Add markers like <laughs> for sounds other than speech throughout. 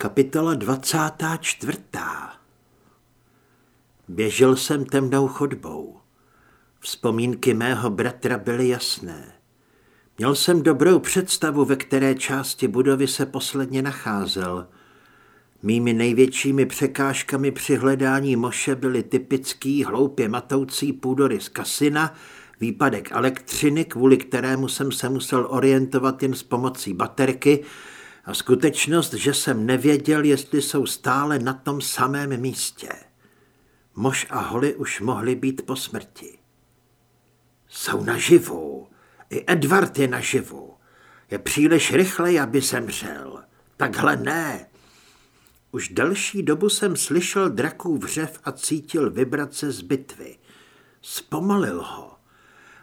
Kapitola 24. Běžel jsem temnou chodbou. Vzpomínky mého bratra byly jasné. Měl jsem dobrou představu, ve které části budovy se posledně nacházel. Mými největšími překážkami při hledání moše byly typický hloupě matoucí půdory z kasina, výpadek elektřiny, kvůli kterému jsem se musel orientovat jen s pomocí baterky, a skutečnost, že jsem nevěděl, jestli jsou stále na tom samém místě. Mož a Holly už mohli být po smrti. Jsou naživu. I Edward je naživu. Je příliš rychlej, aby zemřel. Takhle ne. Už delší dobu jsem slyšel drakův vřev a cítil vibrace z bitvy. Zpomalil ho.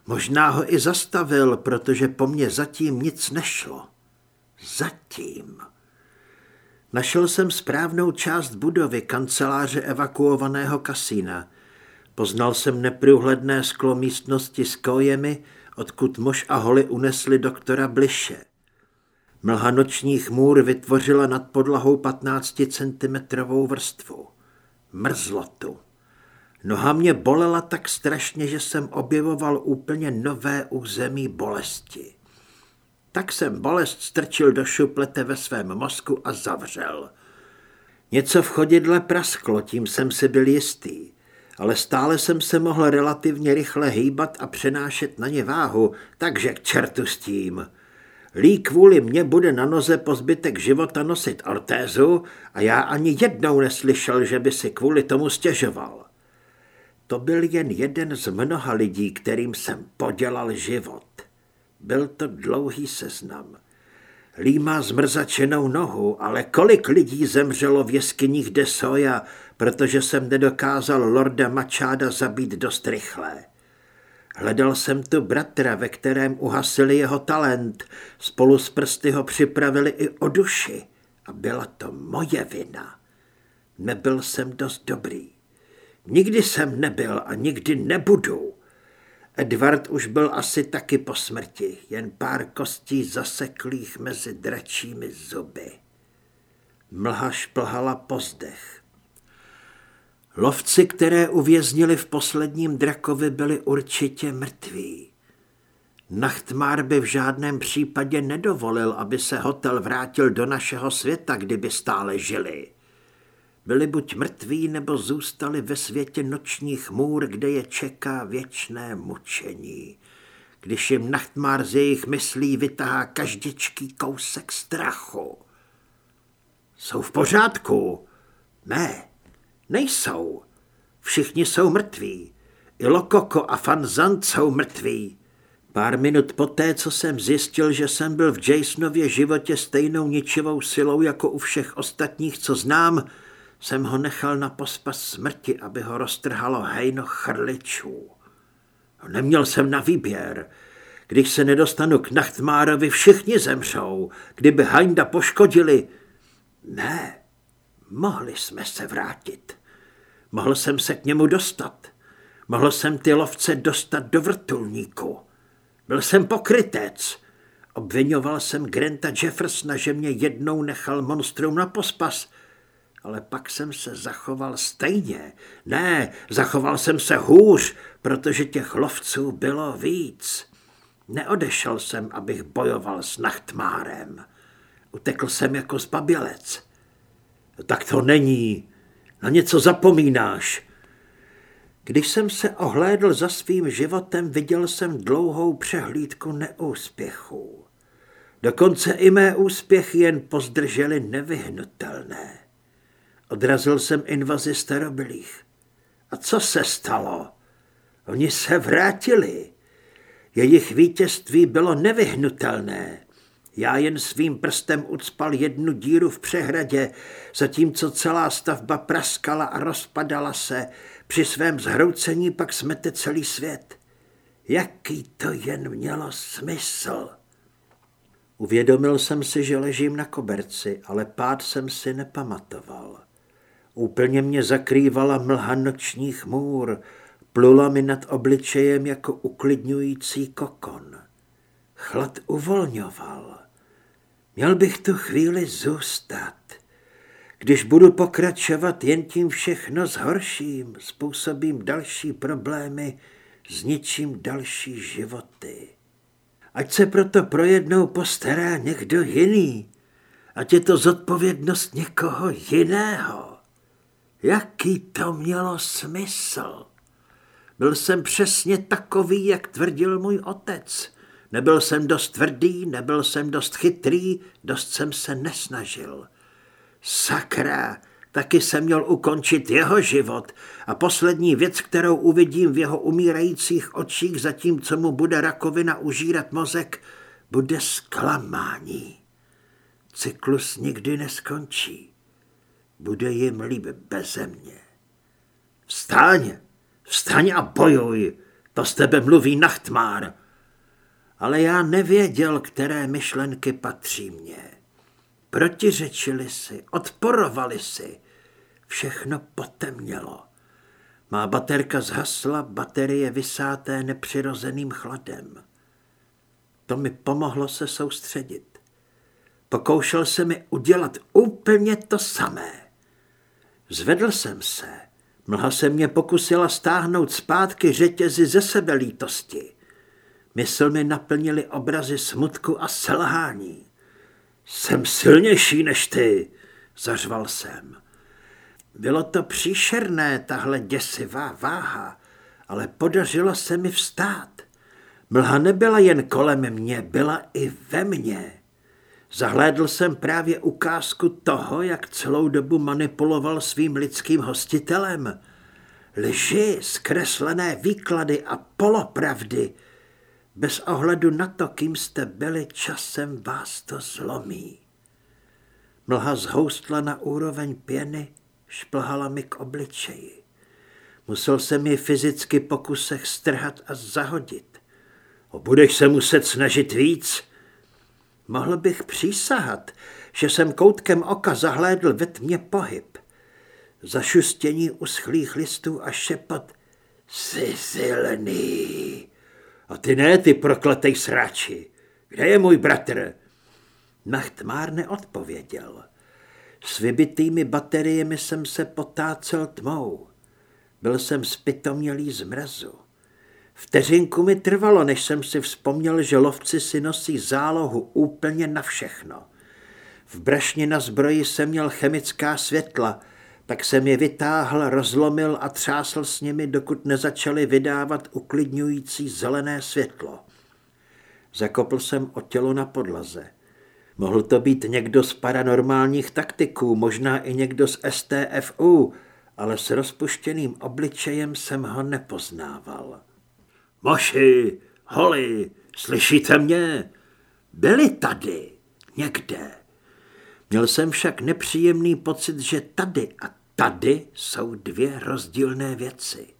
Možná ho i zastavil, protože po mně zatím nic nešlo. Zatím. Našel jsem správnou část budovy kanceláře evakuovaného kasína. Poznal jsem neprůhledné sklo místnosti s kojemi, odkud mož a holy unesli doktora Bliše. Mlha nočních můr vytvořila nad podlahou 15 centimetrovou vrstvu. Mrzlo tu. Noha mě bolela tak strašně, že jsem objevoval úplně nové území bolesti. Tak jsem bolest strčil do šuplete ve svém mozku a zavřel. Něco v chodidle prasklo, tím jsem si byl jistý, ale stále jsem se mohl relativně rychle hýbat a přenášet na ně váhu, takže k čertu s tím. Lí kvůli mně bude na noze po zbytek života nosit ortézu a já ani jednou neslyšel, že by si kvůli tomu stěžoval. To byl jen jeden z mnoha lidí, kterým jsem podělal život. Byl to dlouhý seznam. Lí má zmrzačenou nohu, ale kolik lidí zemřelo v jeskyních de Soja, protože jsem nedokázal lorda Mačáda zabít dost rychle. Hledal jsem tu bratra, ve kterém uhasili jeho talent, spolu s prsty ho připravili i o duši a byla to moje vina. Nebyl jsem dost dobrý. Nikdy jsem nebyl a nikdy nebudu. Edward už byl asi taky po smrti, jen pár kostí zaseklých mezi dračími zuby. Mlha šplhala pozdech. Lovci, které uvěznili v posledním drakovi, byli určitě mrtví. Nachtmár by v žádném případě nedovolil, aby se hotel vrátil do našeho světa, kdyby stále žili. Byli buď mrtví, nebo zůstali ve světě nočních můr, kde je čeká věčné mučení. Když jim nachtmár z jejich myslí vytahá každičký kousek strachu. Jsou v pořádku? Ne, nejsou. Všichni jsou mrtví. I Lokoko a Fanzant jsou mrtví. Pár minut poté, co jsem zjistil, že jsem byl v Jasonově životě stejnou ničivou silou jako u všech ostatních, co znám, jsem ho nechal na pospas smrti, aby ho roztrhalo hejno chrličů. Neměl jsem na výběr. Když se nedostanu k Nachtmárovi, všichni zemřou. Kdyby Hajnda poškodili... Ne, mohli jsme se vrátit. Mohl jsem se k němu dostat. Mohl jsem ty lovce dostat do vrtulníku. Byl jsem pokrytec. Obvinoval jsem Granta Jeffersona, že mě jednou nechal monstrum na pospas – ale pak jsem se zachoval stejně. Ne, zachoval jsem se hůř, protože těch lovců bylo víc. Neodešel jsem, abych bojoval s nachtmárem. Utekl jsem jako zbabělec. Tak to není. Na něco zapomínáš. Když jsem se ohlédl za svým životem, viděl jsem dlouhou přehlídku neúspěchů. Dokonce i mé úspěchy jen pozdržely nevyhnutelné. Odrazil jsem invazi starobylých. A co se stalo? Oni se vrátili. Jejich vítězství bylo nevyhnutelné. Já jen svým prstem ucpal jednu díru v přehradě, zatímco celá stavba praskala a rozpadala se. Při svém zhroucení pak smete celý svět. Jaký to jen mělo smysl? Uvědomil jsem si, že ležím na koberci, ale pád jsem si nepamatoval. Úplně mě zakrývala mlha nočních můr, plula mi nad obličejem jako uklidňující kokon. Chlad uvolňoval. Měl bych tu chvíli zůstat. Když budu pokračovat, jen tím všechno zhorším, způsobím další problémy, zničím další životy. Ať se proto projednou postará někdo jiný, ať je to zodpovědnost někoho jiného. Jaký to mělo smysl? Byl jsem přesně takový, jak tvrdil můj otec. Nebyl jsem dost tvrdý, nebyl jsem dost chytrý, dost jsem se nesnažil. Sakra, taky jsem měl ukončit jeho život a poslední věc, kterou uvidím v jeho umírajících očích, zatímco mu bude rakovina užírat mozek, bude zklamání. Cyklus nikdy neskončí. Bude jim líp beze mě. Vstáň, vstaň a bojuj, to z tebe mluví nachtmár. Ale já nevěděl, které myšlenky patří mně. Protiřečili si, odporovali si. Všechno potemnělo. Má baterka zhasla, baterie vysáté nepřirozeným chladem. To mi pomohlo se soustředit. Pokoušel se mi udělat úplně to samé. Zvedl jsem se. Mlha se mě pokusila stáhnout zpátky řetězy ze sebelítosti. Mysl mi naplnili obrazy smutku a selhání. Jsem silnější než ty, zařval jsem. Bylo to příšerné, tahle děsivá váha, ale podařilo se mi vstát. Mlha nebyla jen kolem mě, byla i ve mně. Zahlédl jsem právě ukázku toho, jak celou dobu manipuloval svým lidským hostitelem. Lži, zkreslené výklady a polopravdy – bez ohledu na to, kým jste byli, časem vás to zlomí. Mlha zhoustla na úroveň pěny, šplhala mi k obličeji. Musel jsem ji fyzicky pokusech strhat a zahodit. O budeš se muset snažit víc? Mohl bych přísahat, že jsem koutkem oka zahlédl ve tmě pohyb. Zašustění uschlých listů a šepot. Jsi silný. A ty ne, ty prokletej sráči. Kde je můj bratr? Nachtmár neodpověděl. S vybitými bateriemi jsem se potácel tmou. Byl jsem spitomělý z mrazu. Vteřinku mi trvalo, než jsem si vzpomněl, že lovci si nosí zálohu úplně na všechno. V brašně na zbroji jsem měl chemická světla – tak jsem je vytáhl, rozlomil a třásl s nimi, dokud nezačali vydávat uklidňující zelené světlo. Zakopl jsem o tělo na podlaze. Mohl to být někdo z paranormálních taktiků, možná i někdo z STFU, ale s rozpuštěným obličejem jsem ho nepoznával. Moši, holi, slyšíte mě? Byli tady, někde. Měl jsem však nepříjemný pocit, že tady a tady jsou dvě rozdílné věci.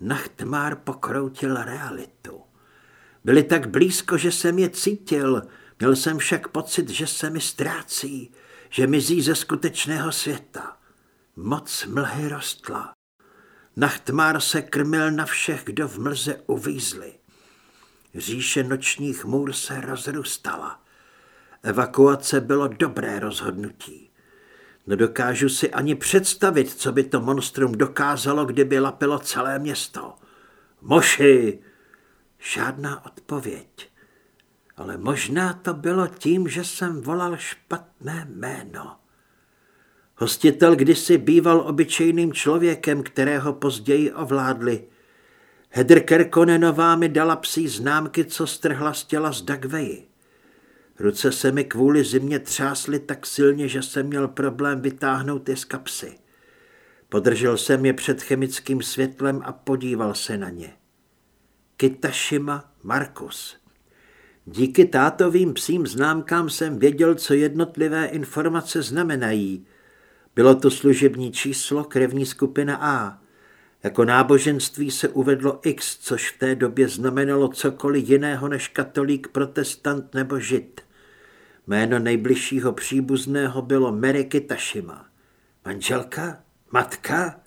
Nachtmár pokroutil realitu. Byli tak blízko, že jsem je cítil, měl jsem však pocit, že se mi ztrácí, že mizí ze skutečného světa. Moc mlhy rostla. Nachtmár se krmil na všech, kdo v mlze uvízli. Říše nočních můr se rozrůstala. Evakuace bylo dobré rozhodnutí. Nedokážu si ani představit, co by to monstrum dokázalo, kdyby lapilo celé město. Moši! Žádná odpověď. Ale možná to bylo tím, že jsem volal špatné jméno. Hostitel kdysi býval obyčejným člověkem, kterého později ovládli. Hedr Kerkonenová mi dala psí známky, co strhla z těla z Dagveji. Ruce se mi kvůli zimě třásly tak silně, že jsem měl problém vytáhnout je z kapsy. Podržel jsem je před chemickým světlem a podíval se na ně. Kitashima Markus. Díky tátovým psím známkám jsem věděl, co jednotlivé informace znamenají. Bylo to služební číslo, krevní skupina A. Jako náboženství se uvedlo X, což v té době znamenalo cokoliv jiného než katolík, protestant nebo žid. Jméno nejbližšího příbuzného bylo Meriky Tashima. Manželka? Matka?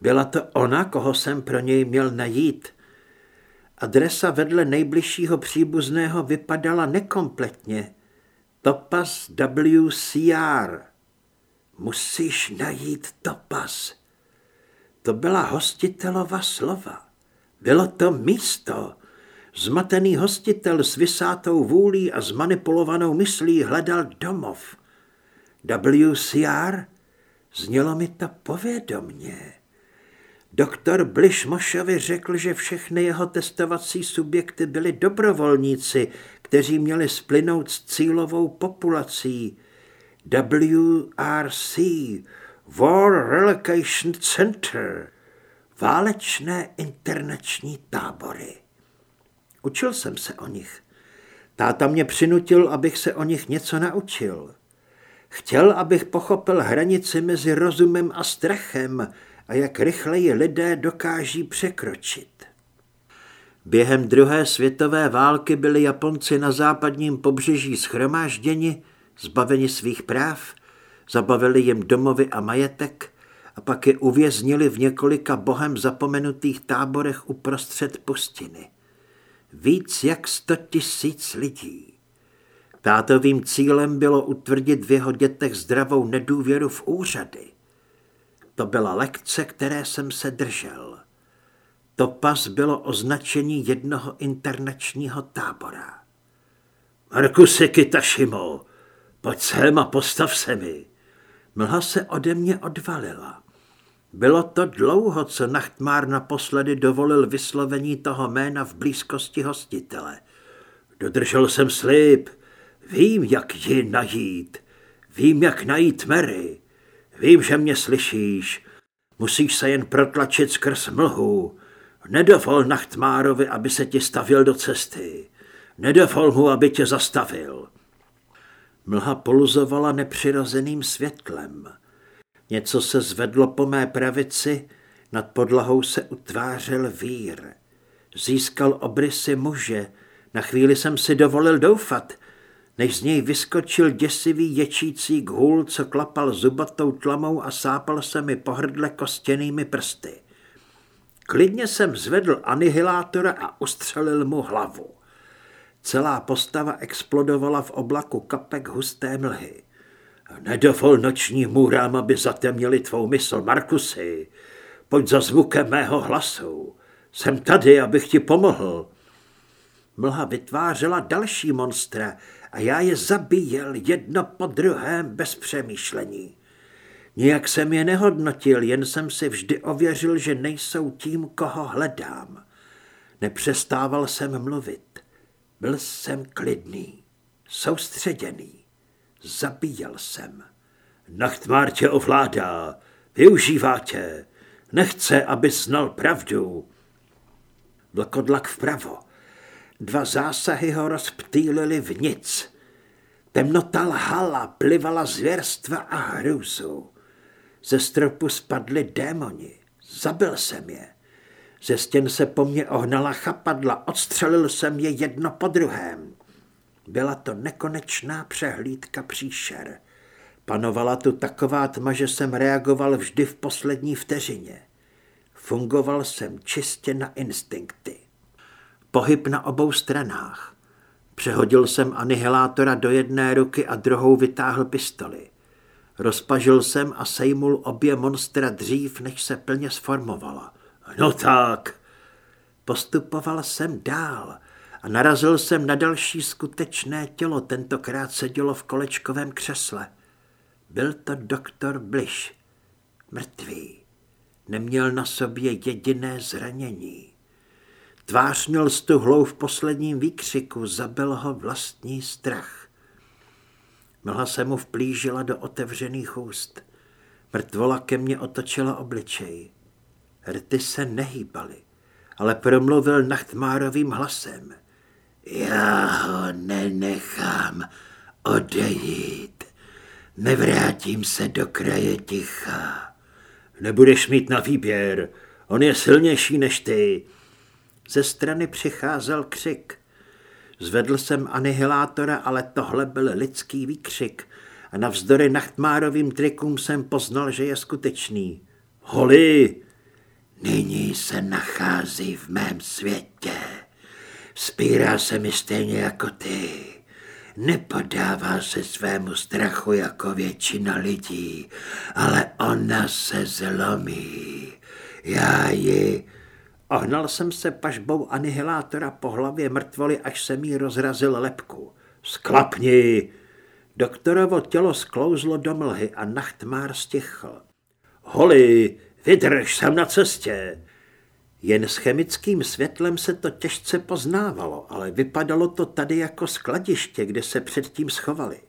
Byla to ona, koho jsem pro něj měl najít. Adresa vedle nejbližšího příbuzného vypadala nekompletně. Topaz WCR. Musíš najít topas. To byla hostitelova slova. Bylo to místo. Zmatený hostitel s vysátou vůlí a zmanipulovanou myslí hledal domov. WCR? Znělo mi to povědomně. Doktor Bliš Mošovi řekl, že všechny jeho testovací subjekty byli dobrovolníci, kteří měli splynout s cílovou populací. WRC, War Relocation Center, válečné internační tábory. Učil jsem se o nich. Táta mě přinutil, abych se o nich něco naučil. Chtěl, abych pochopil hranici mezi rozumem a strachem a jak rychleji lidé dokáží překročit. Během druhé světové války byli Japonci na západním pobřeží schromážděni, zbaveni svých práv, zabavili jim domovy a majetek a pak je uvěznili v několika bohem zapomenutých táborech uprostřed pustiny. Víc jak sto tisíc lidí. Tátovým cílem bylo utvrdit v jeho dětech zdravou nedůvěru v úřady. To byla lekce, které jsem se držel. To pas bylo označení jednoho internačního tábora. Markuse Kitashimo, pojď sem a postav se mi. Mlha se ode mě odvalila. Bylo to dlouho, co Nachtmár naposledy dovolil vyslovení toho jména v blízkosti hostitele. Dodržel jsem slib, vím, jak ji najít, vím, jak najít Mary, vím, že mě slyšíš, musíš se jen protlačit skrz mlhu, nedovol Nachtmárovi, aby se ti stavil do cesty, nedovol mu, aby tě zastavil. Mlha poluzovala nepřirozeným světlem. Něco se zvedlo po mé pravici, nad podlahou se utvářel vír. Získal obrysy muže, na chvíli jsem si dovolil doufat, než z něj vyskočil děsivý ječící gůl, co klapal zubatou tlamou a sápal se mi pohrdle kostěnými prsty. Klidně jsem zvedl anihilátora a ustřelil mu hlavu. Celá postava explodovala v oblaku kapek husté mlhy. Nedovol noční můrám, aby zatemnili tvou mysl, Markusy. Pojď za zvukem mého hlasu. Jsem tady, abych ti pomohl. Mlha vytvářela další monstra a já je zabíjel jedno po druhém bez přemýšlení. Nijak jsem je nehodnotil, jen jsem si vždy ověřil, že nejsou tím, koho hledám. Nepřestával jsem mluvit. Byl jsem klidný, soustředěný. Zabíjel jsem. Nachtmár tě ovládá, využívá tě. Nechce, aby znal pravdu. Vlkodlak vpravo. Dva zásahy ho rozptýlili v nic. Temnota lhala, plivala zvěrstva a hrůzu. Ze stropu spadly démoni. Zabil jsem je. Ze stěn se po mně ohnala chapadla, odstřelil jsem je jedno po druhém. Byla to nekonečná přehlídka příšer. Panovala tu taková tma, že jsem reagoval vždy v poslední vteřině. Fungoval jsem čistě na instinkty. Pohyb na obou stranách. Přehodil jsem anihilátora do jedné ruky a druhou vytáhl pistoli. Rozpažil jsem a sejmul obě monstra dřív, než se plně sformovala. No tak. Postupoval jsem dál a narazil jsem na další skutečné tělo, tentokrát sedělo v kolečkovém křesle. Byl to doktor Bliš, mrtvý. Neměl na sobě jediné zranění. Tvář měl stuhlou v posledním výkřiku, zabil ho vlastní strach. Mlha se mu vplížila do otevřených úst. Mrtvola ke mně otočila obličej. Rty se nehýbaly, ale promluvil nachtmárovým hlasem. Já ho nenechám odejít. Nevrátím se do kraje ticha. Nebudeš mít na výběr. On je silnější než ty. Ze strany přicházel křik. Zvedl jsem anihilátora, ale tohle byl lidský výkřik a navzdory nachtmárovým trikům jsem poznal, že je skutečný. Holi! Nyní se nachází v mém světě. Spírá se mi stejně jako ty. nepodává se svému strachu jako většina lidí, ale ona se zlomí. Já ji... Ohnal jsem se pažbou anihilátora po hlavě mrtvoly, až se mi rozrazil lepku. Sklapni! Doktorovo tělo sklouzlo do mlhy a nachtmár stichl. Holi, vydrž, jsem na cestě. Jen s chemickým světlem se to těžce poznávalo, ale vypadalo to tady jako skladiště, kde se předtím schovali.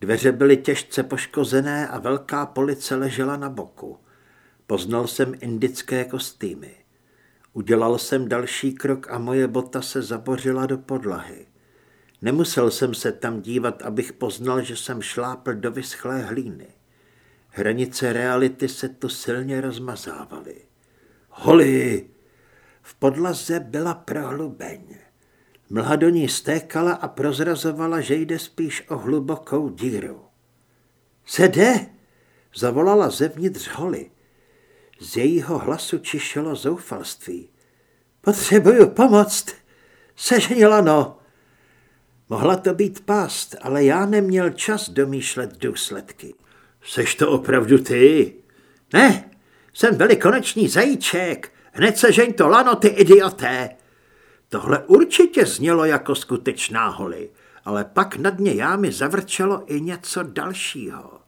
Dveře byly těžce poškozené a velká police ležela na boku. Poznal jsem indické kostýmy. Udělal jsem další krok a moje bota se zabořila do podlahy. Nemusel jsem se tam dívat, abych poznal, že jsem šlápl do vyschlé hlíny. Hranice reality se tu silně rozmazávaly. Holi! V podlaze byla prohlubeň. Mlha do ní stékala a prozrazovala, že jde spíš o hlubokou díru. Se jde! Zavolala zevnitř Holi. Z jejího hlasu čišelo zoufalství. Potřebuju pomoct. Seženila no. Mohla to být pást, ale já neměl čas domýšlet důsledky. Seš to opravdu ty? Ne, jsem velikonoční zajíček. Hned sežeň to lano, ty idioté. Tohle určitě znělo jako skutečná holy, ale pak na dně jámy zavrčelo i něco dalšího.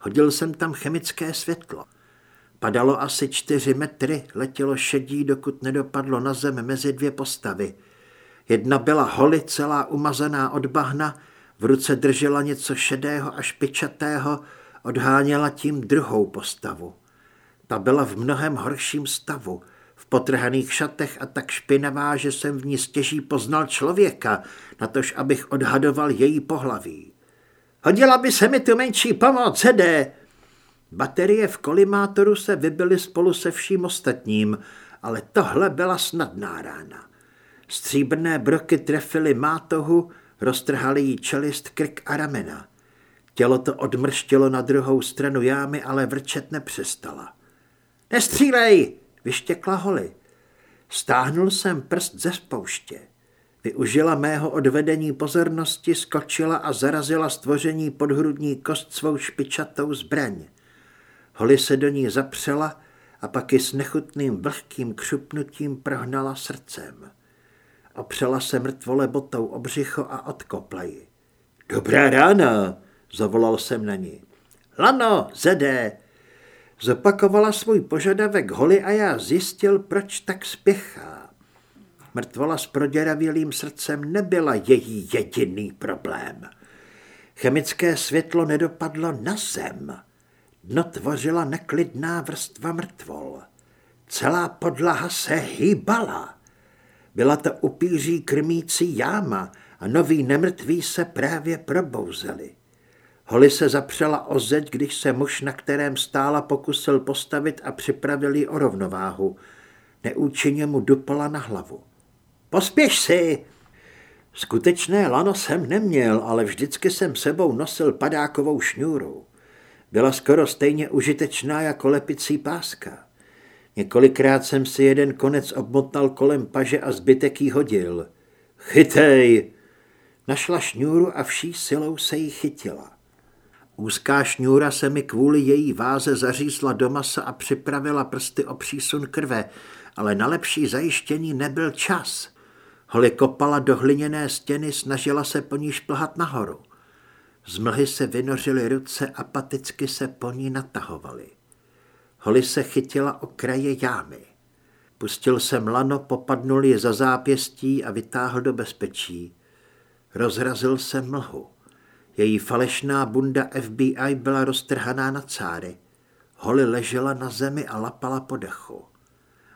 Hodil jsem tam chemické světlo. Padalo asi čtyři metry, letělo šedí, dokud nedopadlo na zem mezi dvě postavy. Jedna byla holy, celá umazaná od bahna, v ruce držela něco šedého a špičatého, odháněla tím druhou postavu. Ta byla v mnohem horším stavu, v potrhaných šatech a tak špinavá, že jsem v ní stěží poznal člověka, natož abych odhadoval její pohlaví. Hodila by se mi tu menší pomoc, Hede, Baterie v kolimátoru se vybily spolu se vším ostatním, ale tohle byla snadná rána. Stříbrné broky trefily mátohu, roztrhaly jí čelist, krk a ramena. Tělo to odmrštilo na druhou stranu jámy, ale vrčet nepřestala. Nestřílej, vyštěkla holy. Stáhnul jsem prst ze spouště. Využila mého odvedení pozornosti, skočila a zarazila stvoření podhrudní kost svou špičatou zbraň. Holly se do ní zapřela a pak i s nechutným vlhkým křupnutím prohnala srdcem. Opřela se mrtvole botou o břicho a odkopla ji. Dobrá rána, zavolal jsem na ní. Lano, zede! Zopakovala svůj požadavek Holly a já zjistil, proč tak spěchá. Mrtvola s proděravělým srdcem nebyla její jediný problém. Chemické světlo nedopadlo na zem. Dno tvořila neklidná vrstva mrtvol. Celá podlaha se hýbala. Byla to upíří krmící jáma a noví nemrtví se právě probouzeli. Holly se zapřela o zeď, když se muž, na kterém stála, pokusil postavit a připravil ji o rovnováhu. Neúčinně mu dupala na hlavu. Pospěš si! Skutečné lano jsem neměl, ale vždycky jsem sebou nosil padákovou šňůru. Byla skoro stejně užitečná jako lepicí páska. Několikrát jsem si jeden konec obmotal kolem paže a zbytek jí hodil. Chytej! Našla šňůru a vší silou se jí chytila. Úzká šňůra se mi kvůli její váze zařízla do masa a připravila prsty o přísun krve, ale na lepší zajištění nebyl čas. Holly kopala do hliněné stěny, snažila se po ní šplhat nahoru. Z mlhy se vynořily ruce, apaticky se po ní natahovaly. Holly se chytila o kraje jámy. Pustil jsem lano, popadnul ji za zápěstí a vytáhl do bezpečí. Rozrazil se mlhu. Její falešná bunda FBI byla roztrhaná na cáry. Holly ležela na zemi a lapala po dechu.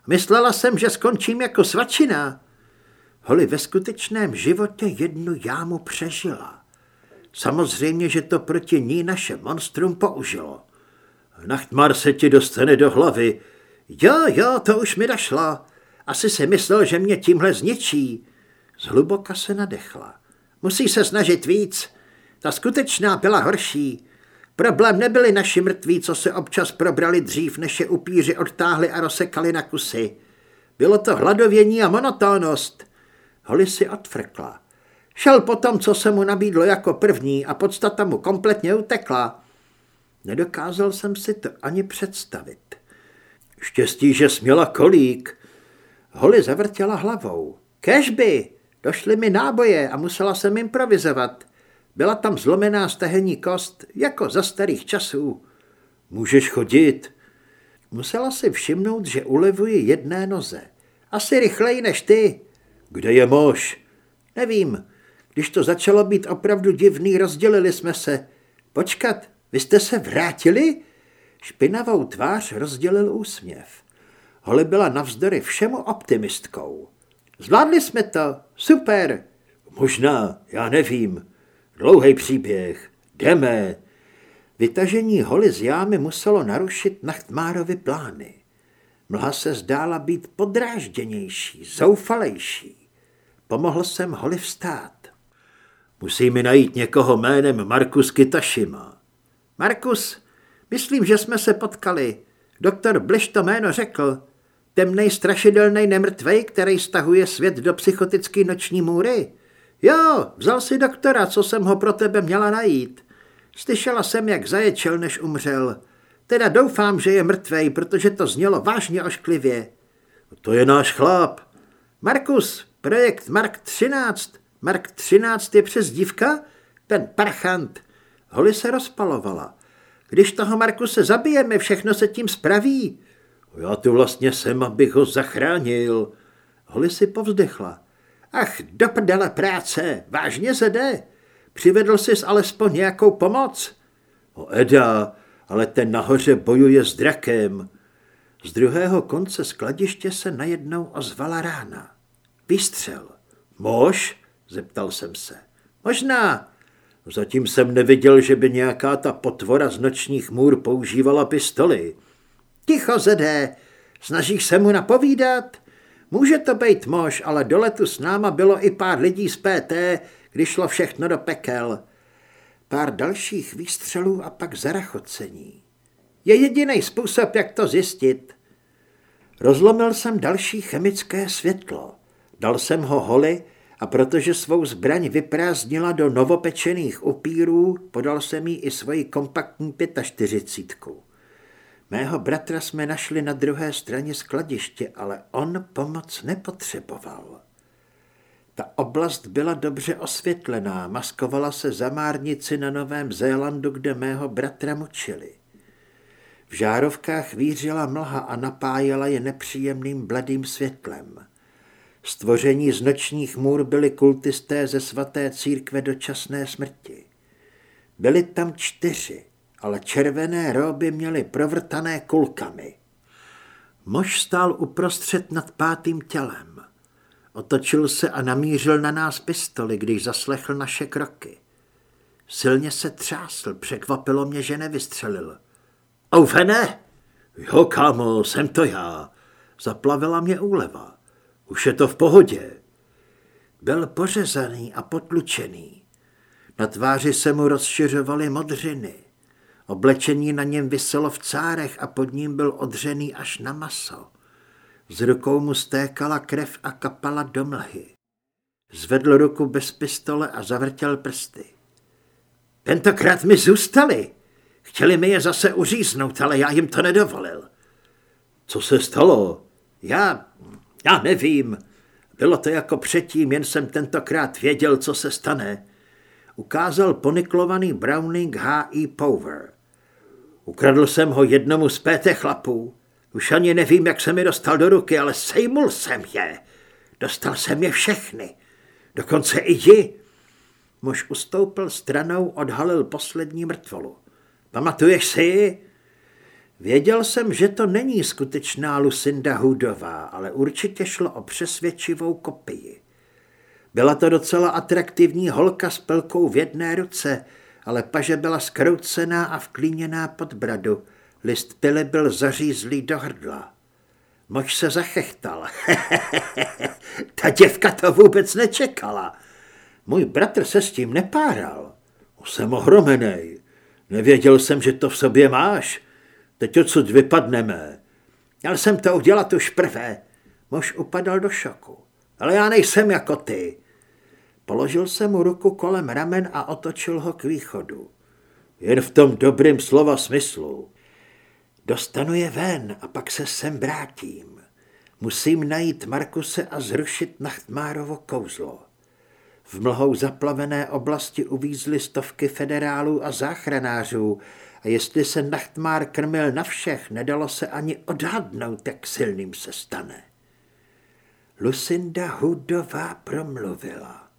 Myslela jsem, že skončím jako svačina. Holly ve skutečném životě jednu jámu přežila. Samozřejmě, že to proti ní naše monstrum použilo. Nachtmar se ti dostane do hlavy. Jo, jo, to už mi došlo. Asi si myslel, že mě tímhle zničí. Zhluboka se nadechla. Musí se snažit víc. Ta skutečná byla horší. Problém nebyli naši mrtví, co se občas probrali dřív, než je upíři odtáhli a rozsekali na kusy. Bylo to hladovění a monotónnost. Holly si odfrkla. Šel po tom, co se mu nabídlo jako první a podstata mu kompletně utekla. Nedokázal jsem si to ani představit. Štěstí, že směla kolík. Holly zavrtěla hlavou. Kežby, došly mi náboje a musela jsem improvizovat. Byla tam zlomená stehenní kost, jako za starých časů. Můžeš chodit. Musela si všimnout, že ulevuji jedné noze. Asi rychleji než ty. Kde je mož? Nevím. Když to začalo být opravdu divný, rozdělili jsme se. Počkat, vy jste se vrátili? Špinavou tvář rozdělil úsměv. Holly byla navzdory všemu optimistkou. Zvládli jsme to, super. Možná, já nevím. Dlouhý příběh. Jdeme. Vytažení Holly z jámy muselo narušit Nachtmárovi plány. Mlha se zdála být podrážděnější, zoufalejší. Pomohl jsem Holly vstát. Musíme najít někoho jménem Markus Kitašima. Markus, myslím, že jsme se potkali. Doktor Bliš to jméno řekl. Temnej strašidelný nemrtvej, který stahuje svět do psychotické noční můry. Jo, vzal si doktora, co jsem ho pro tebe měla najít. Slyšela jsem, jak zaječel, než umřel. Teda doufám, že je mrtvej, protože to znělo vážně ošklivě. To je náš chlap. Markus, projekt Mark 13. Mark 13 je přes dívka? Ten parchant. Holly se rozpalovala. Když toho Markuse zabijeme, všechno se tím spraví. Já tu vlastně jsem, abych ho zachránil. Holly si povzdechla. Ach, do prdele práce, vážně se jde. Přivedl jsi alespoň nějakou pomoc? O Eda, ale ten nahoře bojuje s drakem. Z druhého konce skladiště se najednou ozvala rána. Vystřel. Mož? Zeptal jsem se. Možná. Zatím jsem neviděl, že by nějaká ta potvora z nočních můr používala pistoli. Ticho, Zedé, snažíš se mu napovídat? Může to být mož, ale do letu s náma bylo i pár lidí z PT, když šlo všechno do pekel. Pár dalších výstřelů a pak zarachocení. Je jediný způsob, jak to zjistit. Rozlomil jsem další chemické světlo. Dal jsem ho holi a protože svou zbraň vyprázdnila do novopečených upírů, podal jsem jí i svoji kompaktní 45. Mého bratra jsme našli na druhé straně skladiště, ale on pomoc nepotřeboval. Ta oblast byla dobře osvětlená, maskovala se za márnici na Novém Zélandu, kde mého bratra mučili. V žárovkách vířila mlha a napájela je nepříjemným bledým světlem. Stvoření z nočních můr byli kultisté ze svaté církve dočasné smrti. Byli tam čtyři, ale červené roby měly provrtané kulkami. Mož stál uprostřed nad pátým tělem. Otočil se a namířil na nás pistoli, když zaslechl naše kroky. Silně se třásl, překvapilo mě, že nevystřelil. Ouvene! Jo, kámo, jsem to já. Zaplavila mě úleva. Už je to v pohodě. Byl pořezaný a potlučený. Na tváři se mu rozšiřovaly modřiny. Oblečení na něm vyselo v cárech a pod ním byl odřený až na maso. Z rukou mu stékala krev a kapala do mlhy. Zvedl ruku bez pistole a zavrtěl prsty. Tentokrát mi zůstali. Chtěli mi je zase uříznout, ale já jim to nedovolil. Co se stalo? Já, já nevím. Bylo to jako předtím, jen jsem tentokrát věděl, co se stane. Ukázal poniklovaný Browning H.E. Power. Ukradl jsem ho jednomu z péte chlapů. Už ani nevím, jak se mi dostal do ruky, ale sejmul jsem je. Dostal jsem je všechny. Dokonce i ji. Muž ustoupil stranou, odhalil poslední mrtvolu. Pamatuješ si ji? Věděl jsem, že to není skutečná Lucinda Hudová, ale určitě šlo o přesvědčivou kopii. Byla to docela atraktivní holka s pelkou v jedné ruce, ale paže byla skroucená a vklíněná pod bradu. List pily byl zařízlý do hrdla. Mož se zachechtal. <laughs> Ta děvka to vůbec nečekala. Můj bratr se s tím nepáral. Jsem ohromený. Nevěděl jsem, že to v sobě máš. Teď odsud vypadneme. Měl jsem to udělat už prvé. Mož upadal do šoku. Ale já nejsem jako ty. Položil jsem mu ruku kolem ramen a otočil ho k východu. Jen v tom dobrým slova smyslu. Dostanu je ven a pak se sem vrátím. Musím najít Markuse a zrušit Nachtmárovo kouzlo. V mlhou zaplavené oblasti uvízly stovky federálů a záchranářů a jestli se Nachtmár krmil na všech, nedalo se ani odhadnout, jak silným se stane. Lucinda Hudová promluvila.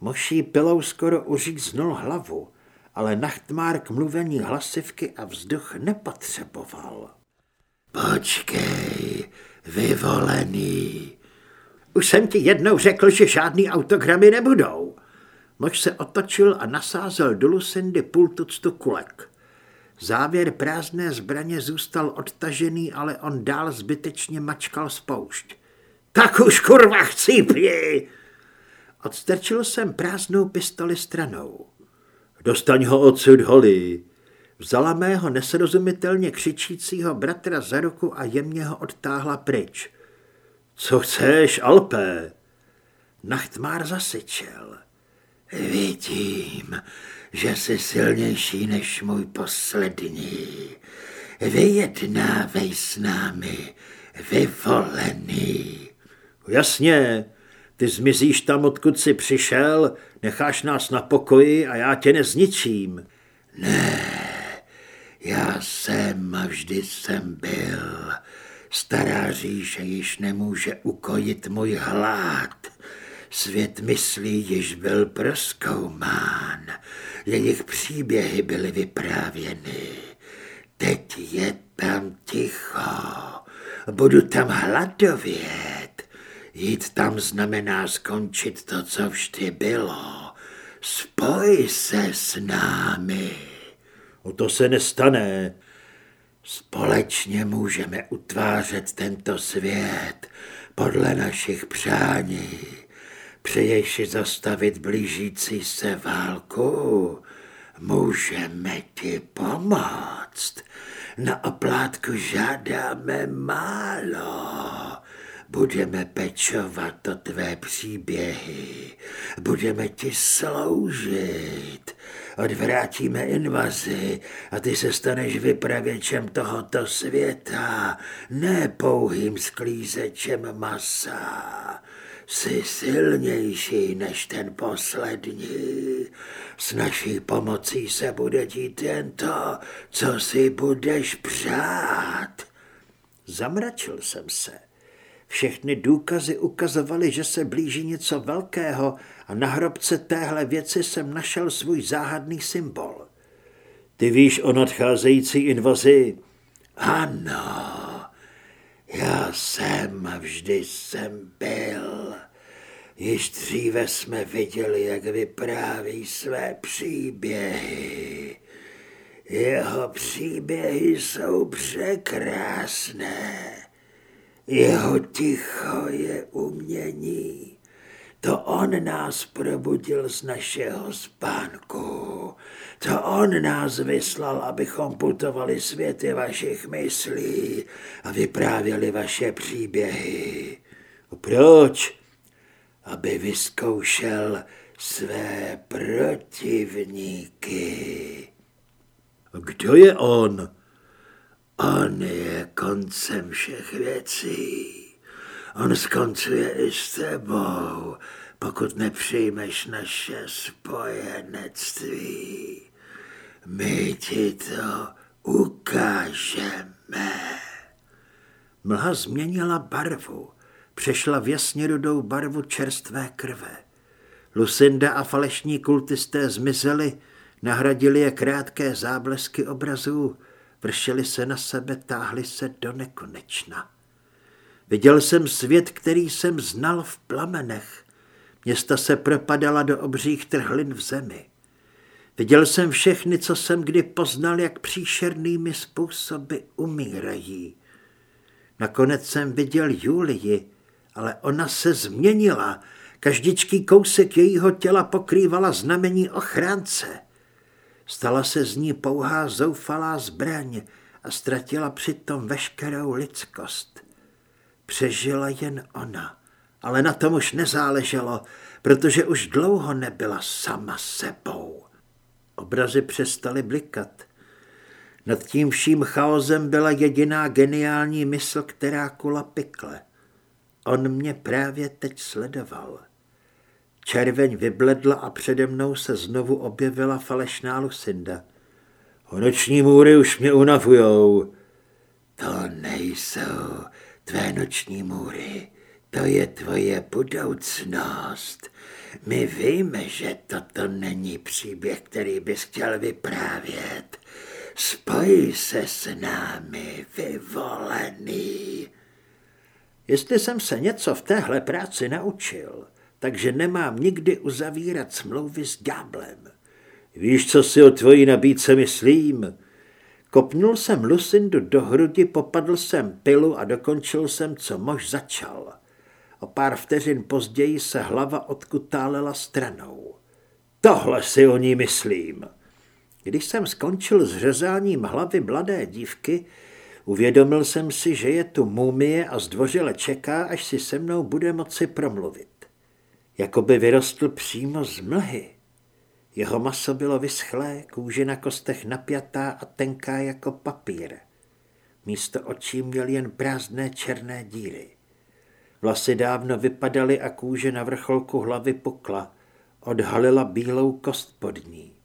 Moší pilou skoro uříznul hlavu, ale Nachtmár k mluvení hlasivky a vzduch nepotřeboval. Počkej, vyvolený. Už jsem ti jednou řekl, že žádný autogramy nebudou. Mož se otočil a nasázel do Lucindy půl tuctu kulek. Závěr prázdné zbraně zůstal odtažený, ale on dál zbytečně mačkal spoušť. Tak už kurva chcípni! Odstrčil jsem prázdnou pistoli stranou. Dostaň ho odsud, Holly. Vzala mého nesrozumitelně křičícího bratra za ruku a jemně ho odtáhla pryč. Co chceš, Alpé? Nachtmár zasyčel. Vidím, že jsi silnější než můj poslední. Vyjednávej s námi, vyvolený. Jasně, ty zmizíš tam, odkud jsi přišel, necháš nás na pokoji a já tě nezničím. Ne, já jsem a vždy jsem byl. Stará říše již nemůže ukojit můj hlad. Svět myslí již byl proskoumán. Jejich příběhy byly vyprávěny. Teď je tam ticho. Budu tam hladovět. Jít tam znamená skončit to, co vždy bylo. Spoj se s námi. O to se nestane. Společně můžeme utvářet tento svět podle našich přání. Přeješ zastavit blížící se válku? Můžeme ti pomoct. Na oplátku žádáme málo. Budeme pečovat o tvé příběhy. Budeme ti sloužit. Odvrátíme invazi a ty se staneš vypravěčem tohoto světa, ne pouhým sklízečem masa. Jsi silnější než ten poslední. S naší pomocí se bude dít jen to, co si budeš přát. Zamračil jsem se. Všechny důkazy ukazovaly, že se blíží něco velkého a na hrobce téhle věci jsem našel svůj záhadný symbol. Ty víš o nadcházející invazi? Ano, já jsem a vždy jsem byl. Již dříve jsme viděli, jak vypráví své příběhy. Jeho příběhy jsou překrásné. Jeho ticho je umění. To on nás probudil z našeho spánku. To on nás vyslal, abychom putovali světy vašich myslí a vyprávěli vaše příběhy. Proč? Aby vyzkoušel své protivníky. Kdo je on? On je koncem všech věcí. On skoncuje i s tebou, pokud nepřijmeš naše spojenectví. My ti to ukážeme. Mlha změnila barvu. Přešla v jasně rudou barvu čerstvé krve. Lucinda a falešní kultisté zmizeli, nahradili je krátké záblesky obrazů, vršili se na sebe, táhli se do nekonečna. Viděl jsem svět, který jsem znal v plamenech. Města se propadala do obřích trhlin v zemi. Viděl jsem všechny, co jsem kdy poznal, jak příšernými způsoby umírají. Nakonec jsem viděl Julii, ale ona se změnila. Každičký kousek jejího těla pokrývala znamení ochránce. Stala se z ní pouhá zoufalá zbraň a ztratila přitom veškerou lidskost. Přežila jen ona, ale na tom už nezáleželo, protože už dlouho nebyla sama sebou. Obrazy přestaly blikat. Nad tím vším chaosem byla jediná geniální mysl, která kula pikle. On mě právě teď sledoval. Červeň vybledla a přede mnou se znovu objevila falešná Lucinda. Noční můry už mě unavujou. To nejsou tvé noční můry, to je tvoje budoucnost. My víme, že toto není příběh, který bys chtěl vyprávět. Spoj se s námi, vyvolený. Jestli jsem se něco v téhle práci naučil, takže nemám nikdy uzavírat smlouvy s ďáblem. Víš, co si o tvojí nabídce myslím? Kopnul jsem Lucindu do hrudi, popadl jsem pilu a dokončil jsem, co mož začal. O pár vteřin později se hlava odkutálela stranou. Tohle si o ní myslím. Když jsem skončil s řezáním hlavy mladé dívky, uvědomil jsem si, že je tu mumie a zdvořile čeká, až si se mnou bude moci promluvit. Jakoby vyrostl přímo z mlhy. Jeho maso bylo vyschlé, kůže na kostech napjatá a tenká jako papír. Místo očí měl jen prázdné černé díry. Vlasy dávno vypadaly a kůže na vrcholku hlavy pukla. Odhalila bílou kost pod ní.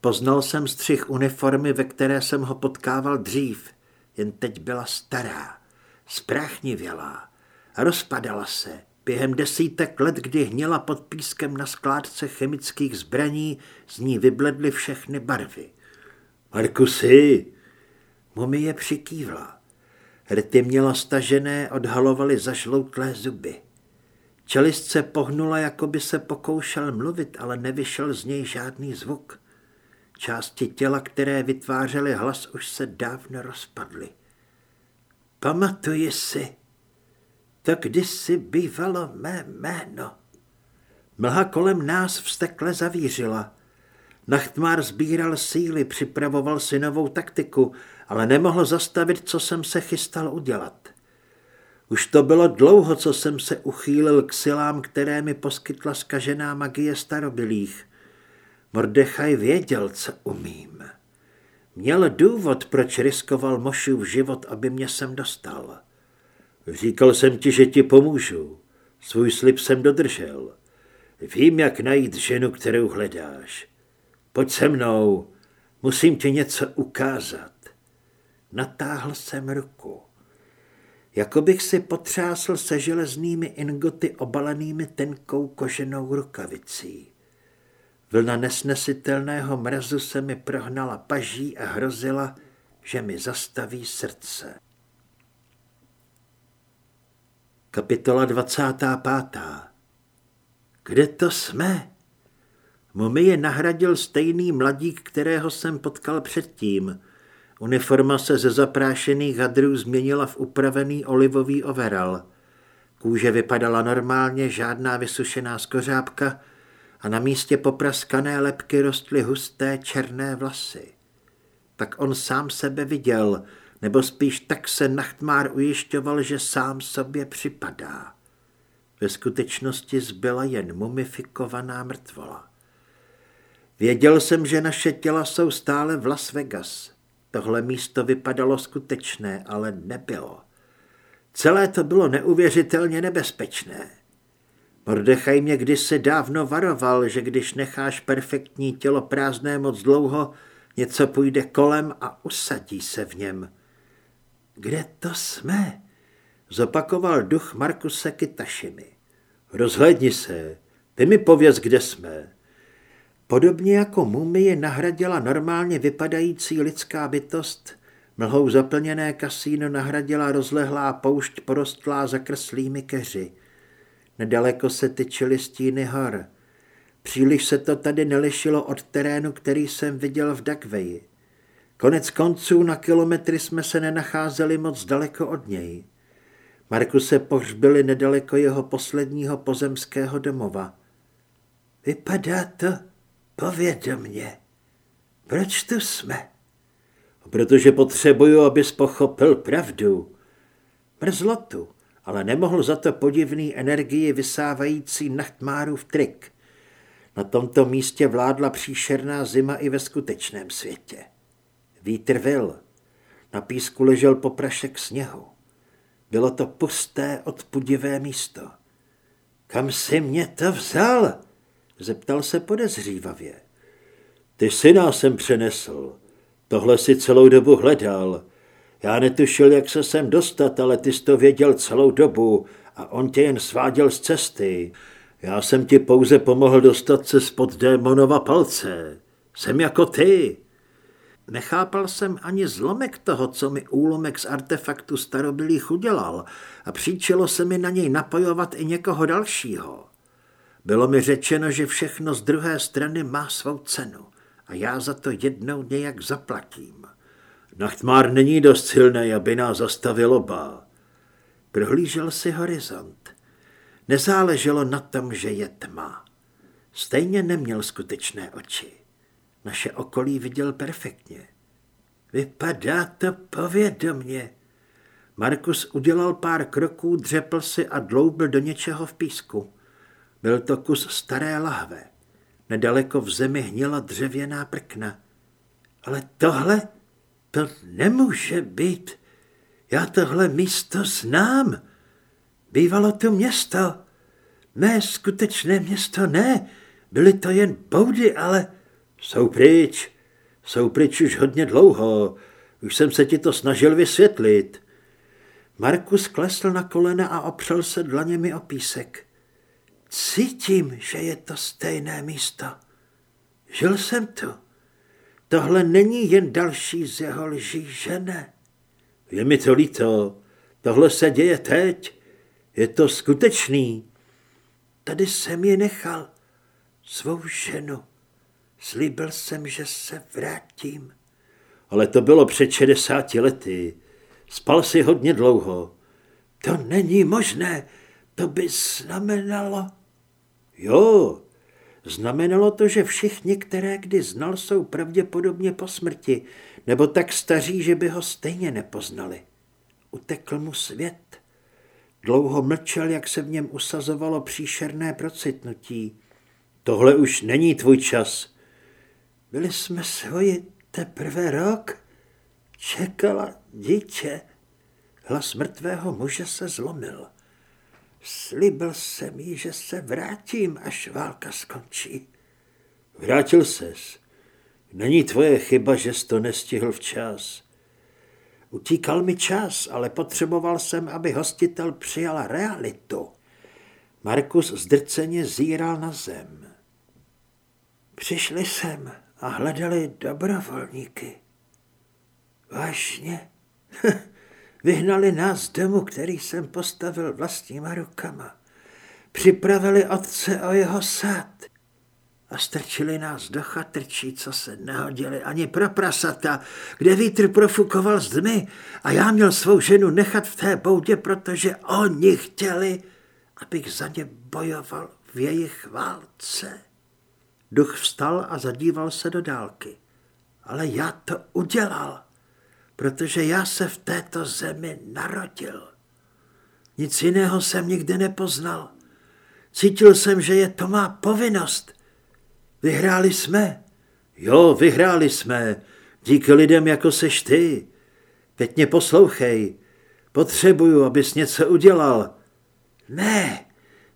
Poznal jsem střih uniformy, ve které jsem ho potkával dřív, jen teď byla stará, spráchnivělá a rozpadala se. Během desítek let, kdy hněla pod pískem na skládce chemických zbraní, z ní vybledly všechny barvy. Markusy! Mumie přikývla. Rty měla stažené, odhalovaly zažloutlé zuby. Čelist se pohnula, jako by se pokoušel mluvit, ale nevyšel z něj žádný zvuk. Části těla, které vytvářely hlas, už se dávno rozpadly. Pamatuji si, to kdysi bývalo mé jméno. Mlha kolem nás vstekle zavířila. Nachtmár sbíral síly, připravoval si novou taktiku, ale nemohl zastavit, co jsem se chystal udělat. Už to bylo dlouho, co jsem se uchýlil k silám, které mi poskytla skažená magie starobylých. Mordechaj věděl, co umím. Měl důvod, proč riskoval Mošův život, aby mě sem dostal. Říkal jsem ti, že ti pomůžu. Svůj slib jsem dodržel. Vím, jak najít ženu, kterou hledáš. Pojď se mnou, musím ti něco ukázat. Natáhl jsem ruku. Jako bych si potřásl se železnými ingoty obalenými tenkou koženou rukavicí. Vlna nesnesitelného mrazu se mi prohnala paží a hrozila, že mi zastaví srdce. Kapitola 25. Kde to jsme? je nahradil stejný mladík, kterého jsem potkal předtím. Uniforma se ze zaprášených hadrů změnila v upravený olivový overal. Kůže vypadala normálně, žádná vysušená skořápka a na místě popraskané lepky rostly husté černé vlasy. Tak on sám sebe viděl – nebo spíš tak se Nachtmár ujišťoval, že sám sobě připadá. Ve skutečnosti zbyla jen mumifikovaná mrtvola. Věděl jsem, že naše těla jsou stále v Las Vegas. Tohle místo vypadalo skutečné, ale nebylo. Celé to bylo neuvěřitelně nebezpečné. Mordechaj mě kdysi dávno varoval, že když necháš perfektní tělo prázdné moc dlouho, něco půjde kolem a usadí se v něm. Kde to jsme? Zopakoval duch Markuse Kitašiny. Rozhledni se, ty mi pověz, kde jsme. Podobně jako mumie nahradila normálně vypadající lidská bytost, mlhou zaplněné kasíno nahradila rozlehlá poušť porostlá zakrslými keři. Nedaleko se tyčily stíny hor. Příliš se to tady nelišilo od terénu, který jsem viděl v Dagveji. Konec konců na kilometry jsme se nenacházeli moc daleko od něj. Marku se pohřbili nedaleko jeho posledního pozemského domova. Vypadá to povědomně. Proč tu jsme? Protože potřebuju, abys pochopil pravdu. Mrzlo tu ale nemohl za to podivný energii vysávající Nachtmárův trik. Na tomto místě vládla příšerná zima i ve skutečném světě. Vítr vil. Na písku ležel poprašek sněhu. Bylo to pusté, odpudivé místo. Kam jsi mě to vzal? Zeptal se podezřívavě. Ty syna jsem přenesl. Tohle si celou dobu hledal. Já netušil, jak se sem dostat, ale ty jsi to věděl celou dobu a on tě jen sváděl z cesty. Já jsem ti pouze pomohl dostat se spod démonova palce. Jsem jako ty. Nechápal jsem ani zlomek toho, co mi úlomek z artefaktu starobylých udělal a příčilo se mi na něj napojovat i někoho dalšího. Bylo mi řečeno, že všechno z druhé strany má svou cenu a já za to jednou nějak zaplatím. Nachtmár není dost silný, aby nás zastavil oba. Prohlížel si horizont. Nezáleželo na tom, že je tma. Stejně neměl skutečné oči. Naše okolí viděl perfektně. Vypadá to povědomně. Markus udělal pár kroků, dřepl si a dloubl do něčeho v písku. Byl to kus staré lahve. Nedaleko v zemi hněla dřevěná prkna. Ale tohle, to nemůže být. Já tohle místo znám. Bývalo to město. Ne, skutečné město ne. Byly to jen boudy, ale... Jsou pryč. Jsou pryč už hodně dlouho. Už jsem se ti to snažil vysvětlit. Markus klesl na kolena a opřel se dlaněmi o písek. Cítím, že je to stejné místo. Žil jsem tu. Tohle není jen další z jeho lží, že ne? Je mi to líto. Tohle se děje teď. Je to skutečný. Tady jsem ji nechal. Svou ženu. Slíbil jsem, že se vrátím. Ale to bylo před 60 lety. Spal si hodně dlouho. To není možné. To by znamenalo... Jo, znamenalo to, že všichni, které kdy znal, jsou pravděpodobně po smrti, nebo tak staří, že by ho stejně nepoznali. Utekl mu svět. Dlouho mlčel, jak se v něm usazovalo příšerné procitnutí. Tohle už není tvůj čas. Byli jsme svoji teprve rok. Čekala dítě. Hlas mrtvého muže se zlomil. Slíbil jsem jí, že se vrátím, až válka skončí. Vrátil ses. Není tvoje chyba, že jsi to nestihl včas. Utíkal mi čas, ale potřeboval jsem, aby hostitel přijal realitu. Markus zdrceně zíral na zem. Přišli sem a hledali dobrovolníky. Vážně? <laughs> Vyhnali nás z domu, který jsem postavil vlastníma rukama. Připravili otce o jeho sad a strčili nás do chatrčí, co se nehodili ani pro prasata, kde vítr profukoval z dmy a já měl svou ženu nechat v té boudě, protože oni chtěli, abych za ně bojoval v jejich válce. Duch vstal a zadíval se do dálky. Ale já to udělal, protože já se v této zemi narodil. Nic jiného jsem nikdy nepoznal. Cítil jsem, že je to má povinnost. Vyhráli jsme. Jo, vyhráli jsme. Díky lidem, jako seš ty. Teď mě poslouchej. Potřebuju, abys něco udělal. Ne,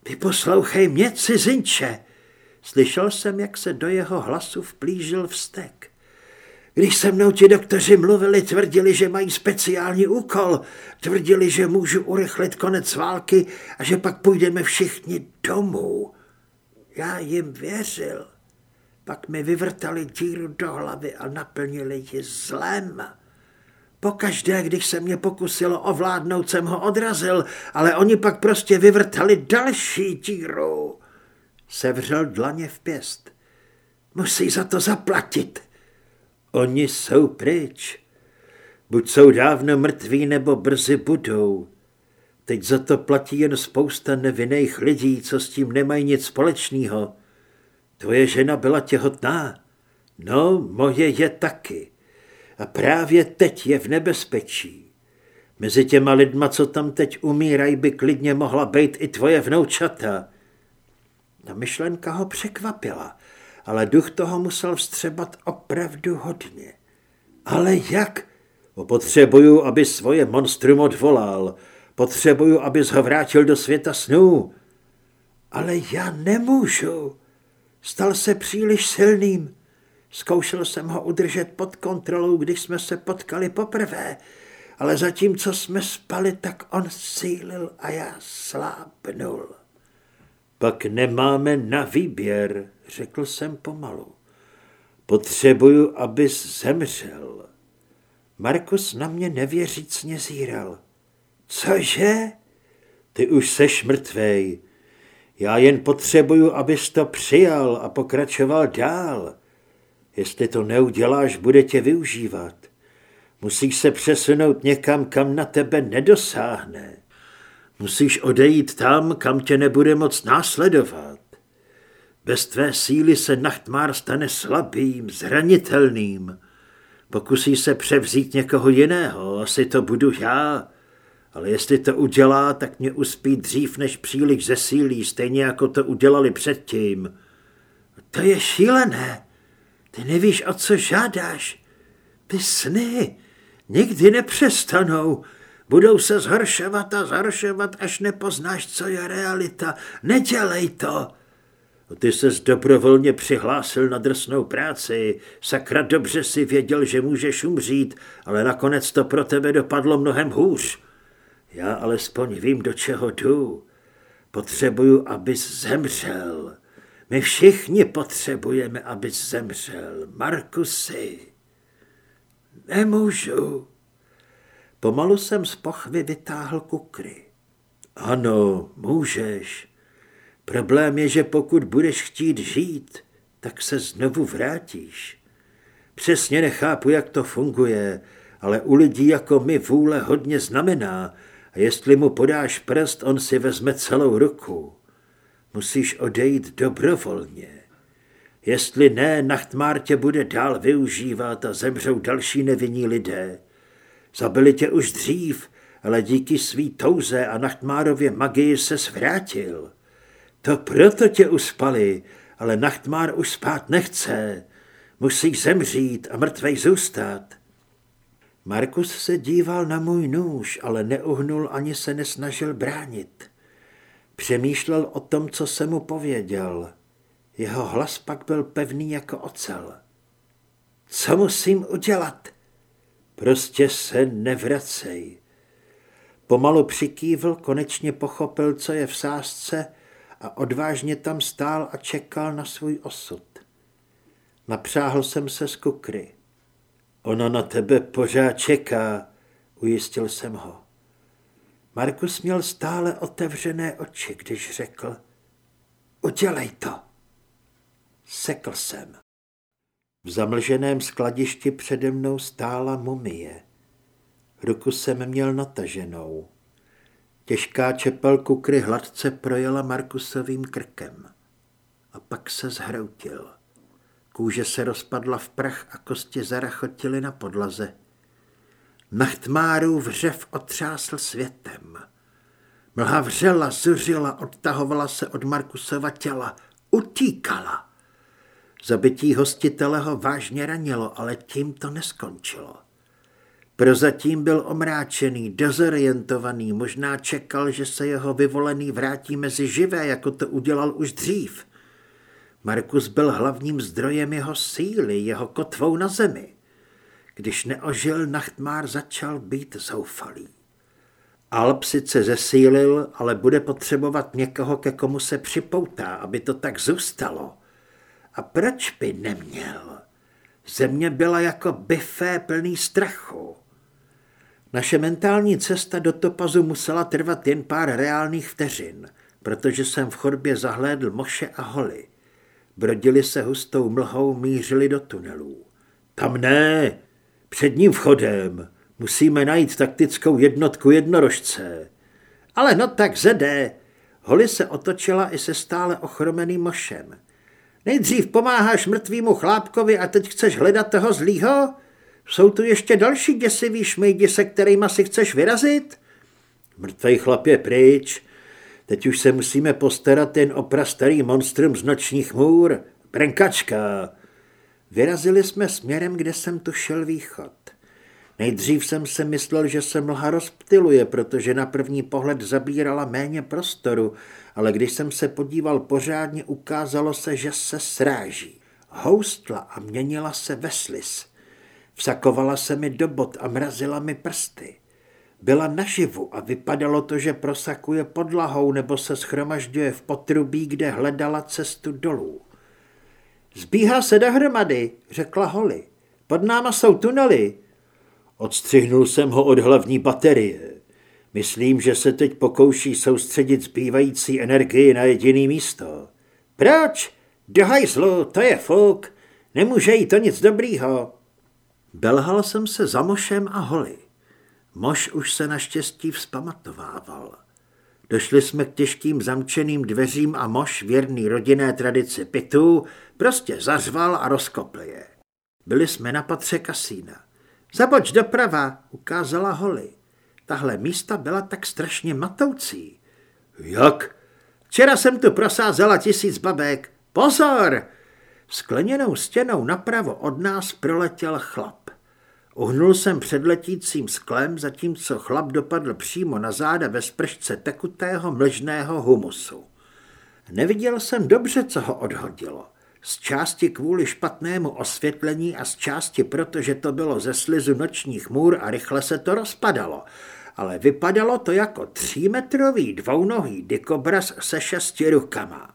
ty poslouchej mě, cizinče. Slyšel jsem, jak se do jeho hlasu vplížil vztek. Když se mnou ti doktoři mluvili, tvrdili, že mají speciální úkol. Tvrdili, že můžu urychlit konec války a že pak půjdeme všichni domů. Já jim věřil. Pak mi vyvrtali díru do hlavy a naplnili ji zlem. Pokaždé, když se mě pokusilo ovládnout, jsem ho odrazil, ale oni pak prostě vyvrtali další díru. Sevřel dlaně v pěst. Musí za to zaplatit. Oni jsou pryč. Buď jsou dávno mrtví, nebo brzy budou. Teď za to platí jen spousta nevinných lidí, co s tím nemají nic společného. Tvoje žena byla těhotná. No, moje je taky. A právě teď je v nebezpečí. Mezi těma lidma, co tam teď umírají, by klidně mohla být i tvoje vnoučata. Ta myšlenka ho překvapila, ale duch toho musel vstřebat opravdu hodně. Ale jak? Potřebuju, aby svoje monstrum odvolal. Potřebuju, abys ho vrátil do světa snů. Ale já nemůžu. Stal se příliš silným. Zkoušel jsem ho udržet pod kontrolou, když jsme se potkali poprvé, ale zatímco jsme spali, tak on sílil a já slábnul. Pak nemáme na výběr, řekl jsem pomalu. Potřebuju, abys zemřel. Markus na mě nevěřícně zíral. Cože? Ty už seš mrtvej. Já jen potřebuju, abys to přijal a pokračoval dál. Jestli to neuděláš, bude tě využívat. Musíš se přesunout někam, kam na tebe nedosáhne. Musíš odejít tam, kam tě nebude moc následovat. Bez tvé síly se Nachtmár stane slabým, zranitelným. Pokusí se převzít někoho jiného, asi to budu já. Ale jestli to udělá, tak mě uspí dřív, než příliš zesílí, stejně jako to udělali předtím. To je šílené. Ty nevíš, o co žádáš. Ty sny nikdy nepřestanou. Budou se zhoršovat a zhoršovat, až nepoznáš, co je realita. Nedělej to. Ty ses dobrovolně přihlásil na drsnou práci. Sakra dobře si věděl, že můžeš umřít, ale nakonec to pro tebe dopadlo mnohem hůř. Já alespoň vím, do čeho jdu. Potřebuju, abys zemřel. My všichni potřebujeme, abys zemřel. Markusy. Nemůžu. Pomalu jsem z pochvy vytáhl kukry. Ano, můžeš. Problém je, že pokud budeš chtít žít, tak se znovu vrátíš. Přesně nechápu, jak to funguje, ale u lidí jako my vůle hodně znamená a jestli mu podáš prst, on si vezme celou ruku. Musíš odejít dobrovolně. Jestli ne, Nachtmár tě bude dál využívat a zemřou další nevinní lidé. Zabili tě už dřív, ale díky svý touze a Nachtmárově magii se svrátil. To proto tě uspali, ale Nachtmár už spát nechce. Musíš zemřít a mrtvej zůstat. Markus se díval na můj nůž, ale neuhnul ani se nesnažil bránit. Přemýšlel o tom, co jsem mu pověděl. Jeho hlas pak byl pevný jako ocel. Co musím udělat? Prostě se nevracej. Pomalu přikývl, konečně pochopil, co je v sázce a odvážně tam stál a čekal na svůj osud. Napřáhl jsem se z kukry. Ona na tebe pořád čeká, ujistil jsem ho. Markus měl stále otevřené oči, když řekl, udělej to. Sekl jsem. V zamlženém skladišti přede mnou stála mumie. Ruku jsem měl nataženou. Těžká čepel kukry hladce projela Markusovým krkem. A pak se zhroutil. Kůže se rozpadla v prach a kosti zarachotily na podlaze. Nachtmárův vřev otřásl světem. Mlha vřela, zuřila, odtahovala se od Markusova těla, utíkala. Zabití hostitele ho vážně ranilo, ale tím to neskončilo. Prozatím byl omráčený, dezorientovaný, možná čekal, že se jeho vyvolený vrátí mezi živé, jako to udělal už dřív. Markus byl hlavním zdrojem jeho síly, jeho kotvou na zemi. Když neožil, Nachtmár začal být zoufalý. Alp sice zesílil, ale bude potřebovat někoho, ke komu se připoutá, aby to tak zůstalo. A proč by neměl? Země byla jako bifé plný strachu. Naše mentální cesta do Topazu musela trvat jen pár reálných vteřin, protože jsem v chodbě zahlédl moše a holy. Brodili se hustou mlhou, mířili do tunelů. Tam ne, předním vchodem. Musíme najít taktickou jednotku jednorožce. Ale no tak zede. Holly se otočila i se stále ochromeným mošem. Nejdřív pomáháš mrtvýmu chlápkovi a teď chceš hledat toho zlýho? Jsou tu ještě další děsivý šmejdi, se kterýma si chceš vyrazit? Mrtvej chlap je pryč. Teď už se musíme postarat jen o prastarý monstrum z nočních můr. Brnkačka. Vyrazili jsme směrem, kde jsem tušil východ. Nejdřív jsem se myslel, že se mlha rozptiluje, protože na první pohled zabírala méně prostoru, ale když jsem se podíval pořádně, ukázalo se, že se sráží. Houstla a měnila se ve slis. Vsakovala se mi do bot a mrazila mi prsty. Byla naživu a vypadalo to, že prosakuje podlahou nebo se schromažďuje v potrubí, kde hledala cestu dolů. Zbíhá se dohromady, řekla Holly. Pod náma jsou tunely. Odstřihnul jsem ho od hlavní baterie. Myslím, že se teď pokouší soustředit zbývající energii na jediný místo. Proč? Do hajzlu, to je fuk. Nemůže jí to nic dobrýho. Belhal jsem se za Mošem a Holly. Moš už se naštěstí vzpamatovával. Došli jsme k těžkým zamčeným dveřím a Moš, věrný rodinné tradici pitů, prostě zařval a rozkopl je. Byli jsme na patře kasína. Zaboč doprava, ukázala Holly. Tahle místa byla tak strašně matoucí. Jak? Včera jsem tu prosázela tisíc babek. Pozor! Skleněnou stěnou napravo od nás proletěl chlap. Uhnul jsem před letícím sklem, zatímco chlap dopadl přímo na záda ve spršce tekutého mlžného humusu. Neviděl jsem dobře, co ho odhodilo. Z části kvůli špatnému osvětlení a z části proto, že to bylo ze slizu nočních můr a rychle se to rozpadalo. Ale vypadalo to jako třímetrový dvounohý dikobraz se šesti rukama.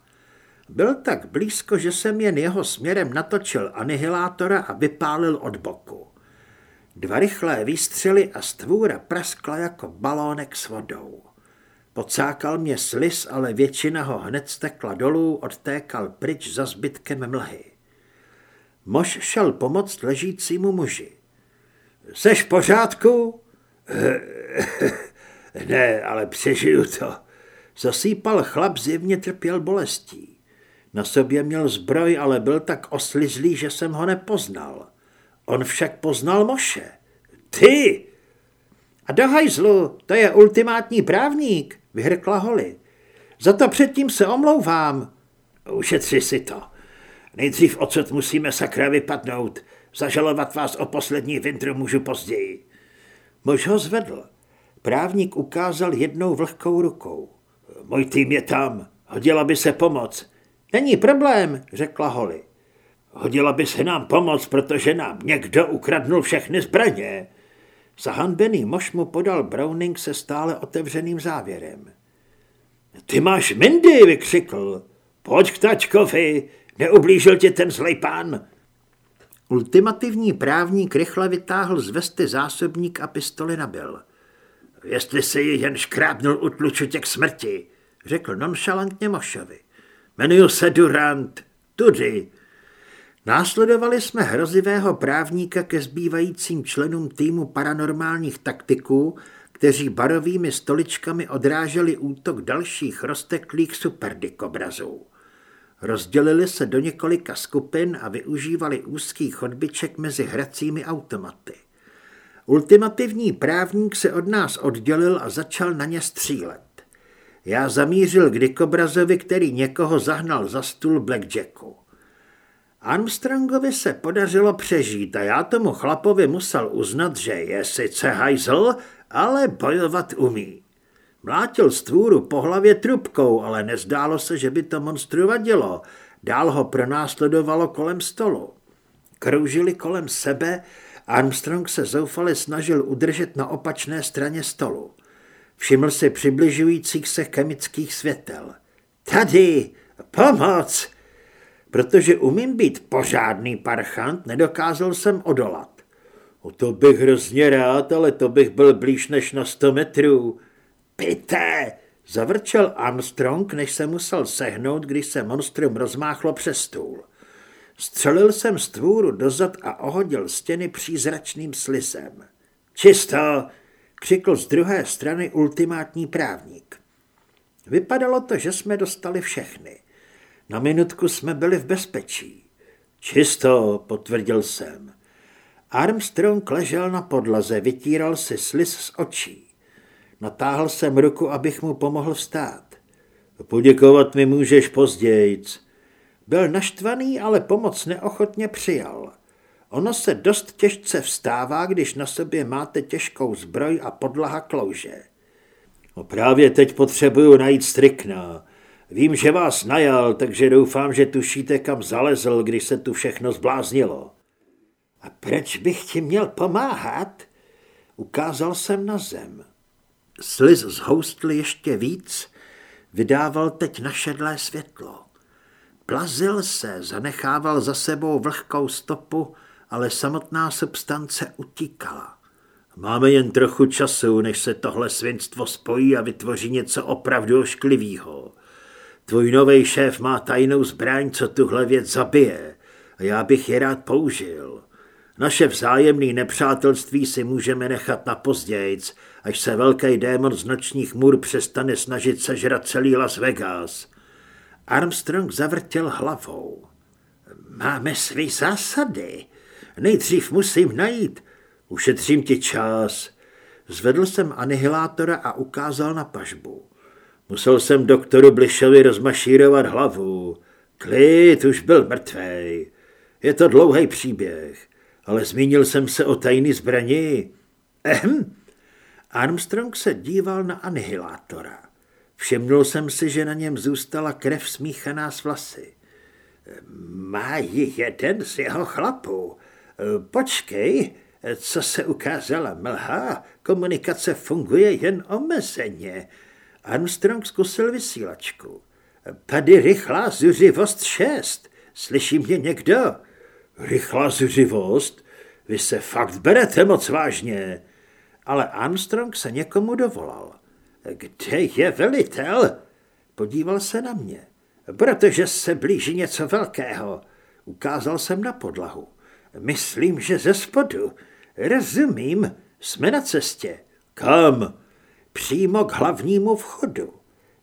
Byl tak blízko, že jsem jen jeho směrem natočil anihilátora a vypálil od boku. Dva rychlé výstřely a stvůra praskla jako balónek s vodou. Pocákal mě slis, ale většina ho hned stekla dolů, odtékal pryč za zbytkem mlhy. Mož šel pomoct ležícímu muži. Seš v pořádku? <laughs> ne, ale přežiju to. Zasýpal chlap, zjevně trpěl bolestí. Na sobě měl zbroj, ale byl tak oslizlý, že jsem ho nepoznal. On však poznal Moše. Ty! A do hajzlu, to je ultimátní právník, vyhrkla Holly. Za to předtím se omlouvám. Ušetři si to. Nejdřív odsud musíme sakra vypadnout. Zažalovat vás o poslední vintru můžu později. Muž ho zvedl. Právník ukázal jednou vlhkou rukou. Můj tým je tam. Hodila by se pomoc. Není problém, řekla Holly. Hodila by se nám pomoc, protože nám někdo ukradnul všechny zbraně. Zahanbený mož mu podal Browning se stále otevřeným závěrem. Ty máš Mindy, vykřikl. Pojď k tačkovi, neublížil ti ten zlej pán. Ultimativní právník rychle vytáhl z vesty zásobník a pistoli nabil. Jestli se ji jen škrábnul, utluču tě k smrti, řekl nonchalantně Mošovi. Jmenuji se Durant, tudy. Následovali jsme hrozivého právníka ke zbývajícím členům týmu paranormálních taktiků, kteří barovými stoličkami odráželi útok dalších rozteklých superdikobrazů. Rozdělili se do několika skupin a využívali úzký chodbiček mezi hracími automaty. Ultimativní právník se od nás oddělil a začal na ně střílet. Já zamířil k dikobrazovi, který někoho zahnal za stůl blackjacku. Armstrongovi se podařilo přežít a já tomu chlapovi musel uznat, že je sice hajzl, ale bojovat umí. Mlátil stvůru po hlavě trubkou, ale nezdálo se, že by to monstru vadilo. Dál ho pronásledovalo kolem stolu. Kroužili kolem sebe, Armstrong se zoufale snažil udržet na opačné straně stolu. Všiml si přibližujících se chemických světel. Tady! Pomoc! Protože umím být pořádný parchant, nedokázal jsem odolat. O to bych hrozně rád, ale to bych byl blíž než na sto metrů. Pité! Zavrčel Armstrong, než se musel sehnout, když se monstrum rozmáchlo přes stůl. Střelil jsem stvůru dozad a ohodil stěny přízračným slizem. Čisto! křikl z druhé strany ultimátní právník. Vypadalo to, že jsme dostali všechny. Na minutku jsme byli v bezpečí. Čisto, potvrdil jsem. Armstrong ležel na podlaze, vytíral si sliz z očí. Natáhl jsem ruku, abych mu pomohl vstát. Poděkovat mi můžeš pozdějc. Byl naštvaný, ale pomoc neochotně přijal. Ono se dost těžce vstává, když na sobě máte těžkou zbroj a podlaha klouže. No právě teď potřebuju najít strikna. Vím, že vás najal, takže doufám, že tušíte, kam zalezl, když se tu všechno zbláznilo. A proč bych ti měl pomáhat? Ukázal jsem na zem. Sliz zhoustl ještě víc, vydával teď našedlé světlo. Plazil se, zanechával za sebou vlhkou stopu, ale samotná substance utíkala. Máme jen trochu času, než se tohle svinstvo spojí a vytvoří něco opravdu ošklivého. Tvůj nový šéf má tajnou zbraň, co tuhle věc zabije a já bych je rád použil. Naše vzájemné nepřátelství si můžeme nechat na pozdějc, až se velký démon z nočních můr přestane snažit sežrat celý Las Vegas. Armstrong zavrtěl hlavou. Máme své zásady. Nejdřív musím najít. Ušetřím ti čas. Zvedl jsem anihilátora a ukázal na pažbu. Musel jsem doktoru Blišovi rozmašírovat hlavu. Klid už byl mrtvej. Je to dlouhý příběh, ale zmínil jsem se o tajný zbraní. Ehm. Armstrong se díval na anihilátora. Všimnul jsem si, že na něm zůstala krev smíchaná s vlasy. Má ji jeden z jeho chlapů. Počkej, co se ukázala mlha, komunikace funguje jen omezeně. Armstrong zkusil vysílačku. Tady rychlá zuřivost 6. Slyší mě někdo? Rychlá zuřivost? Vy se fakt berete moc vážně. Ale Armstrong se někomu dovolal. Kde je velitel? Podíval se na mě. Protože se blíží něco velkého. Ukázal jsem na podlahu. Myslím, že ze spodu. Rozumím, jsme na cestě. Kam? Přímo k hlavnímu vchodu.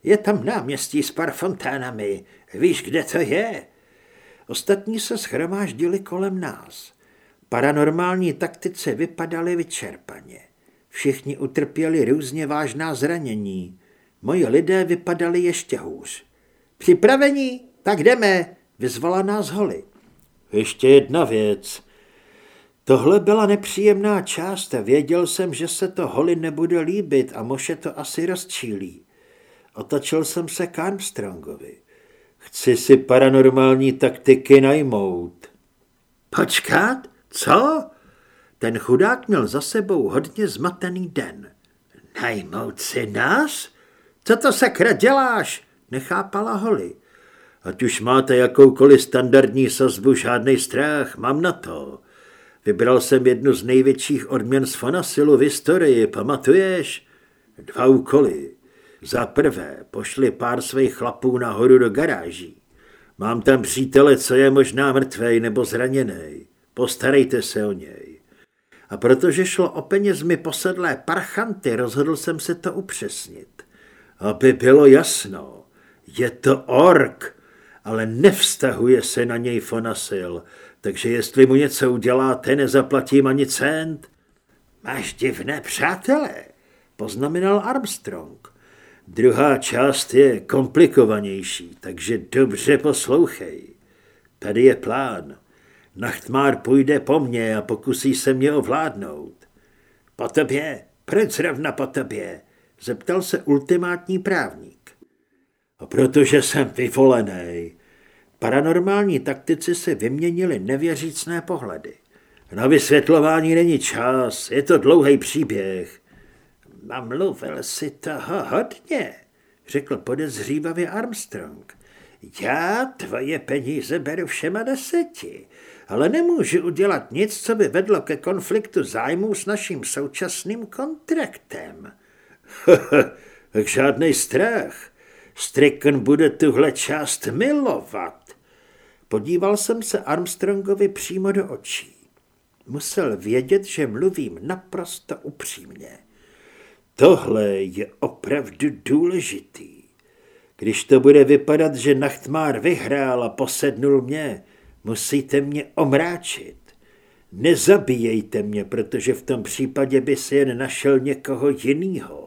Je tam náměstí s pár fontánami. Víš, kde to je? Ostatní se schromáždili kolem nás. Paranormální taktice vypadaly vyčerpaně. Všichni utrpěli různě vážná zranění. Moji lidé vypadali ještě hůř. Připravení? Tak jdeme, vyzvala nás Holly. Ještě jedna věc. Tohle byla nepříjemná část a věděl jsem, že se to Holly nebude líbit a Moše to asi rozčílí. Otočil jsem se k Armstrongovi. Chci si paranormální taktiky najmout. Počkat? Co? Ten chudák měl za sebou hodně zmatený den. Najmout si nás? Co to sakra děláš? Nechápala Holly. Ať už máte jakoukoliv standardní sazbu, žádný strach, mám na to. Vybral jsem jednu z největších odměn z Fanasilu v historii, pamatuješ? Dva úkoly. Za prvé, pošli pár svých chlapů nahoru do garáží. Mám tam přítele, co je možná mrtvej nebo zraněný. Postarejte se o něj. A protože šlo o penězmi posedlé parchanty, rozhodl jsem se to upřesnit. Aby bylo jasno, je to ork, ale nevztahuje se na něj Fonasil, takže jestli mu něco uděláte, nezaplatím ani cent. Máš divné přátelé, poznamenal Armstrong. Druhá část je komplikovanější, takže dobře poslouchej. Tady je plán. Nachtmár půjde po mně a pokusí se mě ovládnout. Po tobě? Proč zrovna po tobě? Zeptal se ultimátní právník. A protože jsem vyvolený. Paranormální taktici si vyměnili nevěřícné pohledy. Na vysvětlování není čas, je to dlouhý příběh. Namluvil si toho hodně, řekl podezřívavě Armstrong. Já tvoje peníze beru všema deseti, ale nemůžu udělat nic, co by vedlo ke konfliktu zájmů s naším současným kontraktem. <laughs> tak žádný strach. Strickn bude tuhle část milovat. Podíval jsem se Armstrongovi přímo do očí. Musel vědět, že mluvím naprosto upřímně. Tohle je opravdu důležitý. Když to bude vypadat, že Nachtmár vyhrál a posednul mě, musíte mě omráčit. Nezabíjejte mě, protože v tom případě by si jen našel někoho jiného.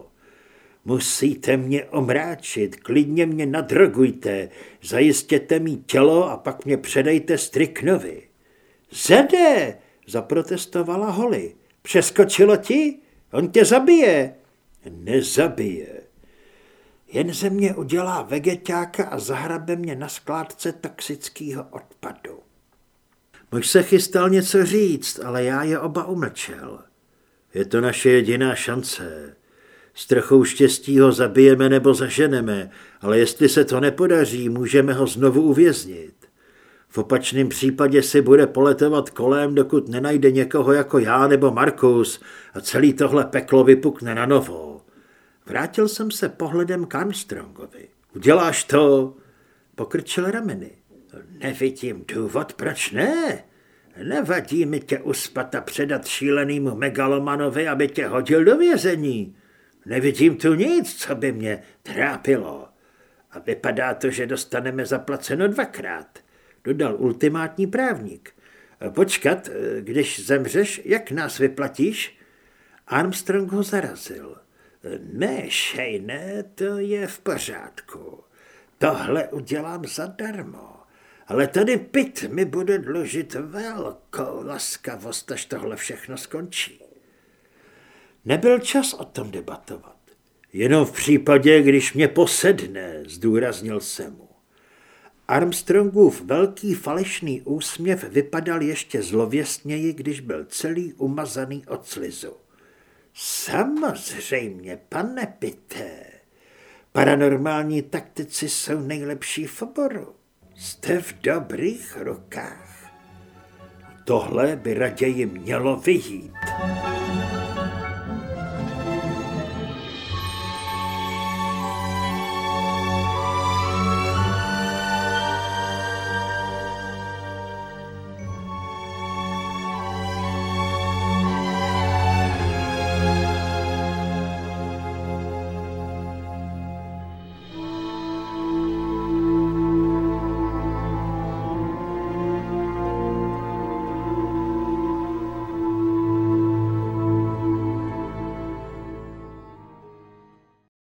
Musíte mě omráčit, klidně mě nadrogujte, zajistěte mi tělo a pak mě předejte Striknovi. Zede, zaprotestovala Holly. Přeskočilo ti? On tě zabije. Nezabije. Jen ze mě udělá vegetáka a zahrabe mě na skládce toxického odpadu. Muž se chystal něco říct, ale já je oba umlčel. Je to naše jediná šance. S trochou štěstí ho zabijeme nebo zaženeme, ale jestli se to nepodaří, můžeme ho znovu uvěznit. V opačném případě si bude poletovat kolem, dokud nenajde někoho jako já nebo Markus a celý tohle peklo vypukne na novo. Vrátil jsem se pohledem k Armstrongovi. Uděláš to? Pokrčil rameny. Nevidím důvod, proč ne? Nevadí mi tě uspat a předat šílenýmu megalomanovi, aby tě hodil do vězení. Nevidím tu nic, co by mě trápilo. A vypadá to, že dostaneme zaplaceno dvakrát, dodal ultimátní právník. Počkat, když zemřeš, jak nás vyplatíš? Armstrong ho zarazil. Ne, Shane, to je v pořádku. Tohle udělám zadarmo. Ale tady Pit mi bude dlužit velkou laskavost, až tohle všechno skončí. Nebyl čas o tom debatovat. Jenom v případě, když mě posedne, zdůraznil se mu. Armstrongův velký falešný úsměv vypadal ještě zlověstněji, když byl celý umazaný od slizu. Samozřejmě, pane Pité. Paranormální taktici jsou nejlepší v oboru. Jste v dobrých rukách. Tohle by raději mělo vyjít.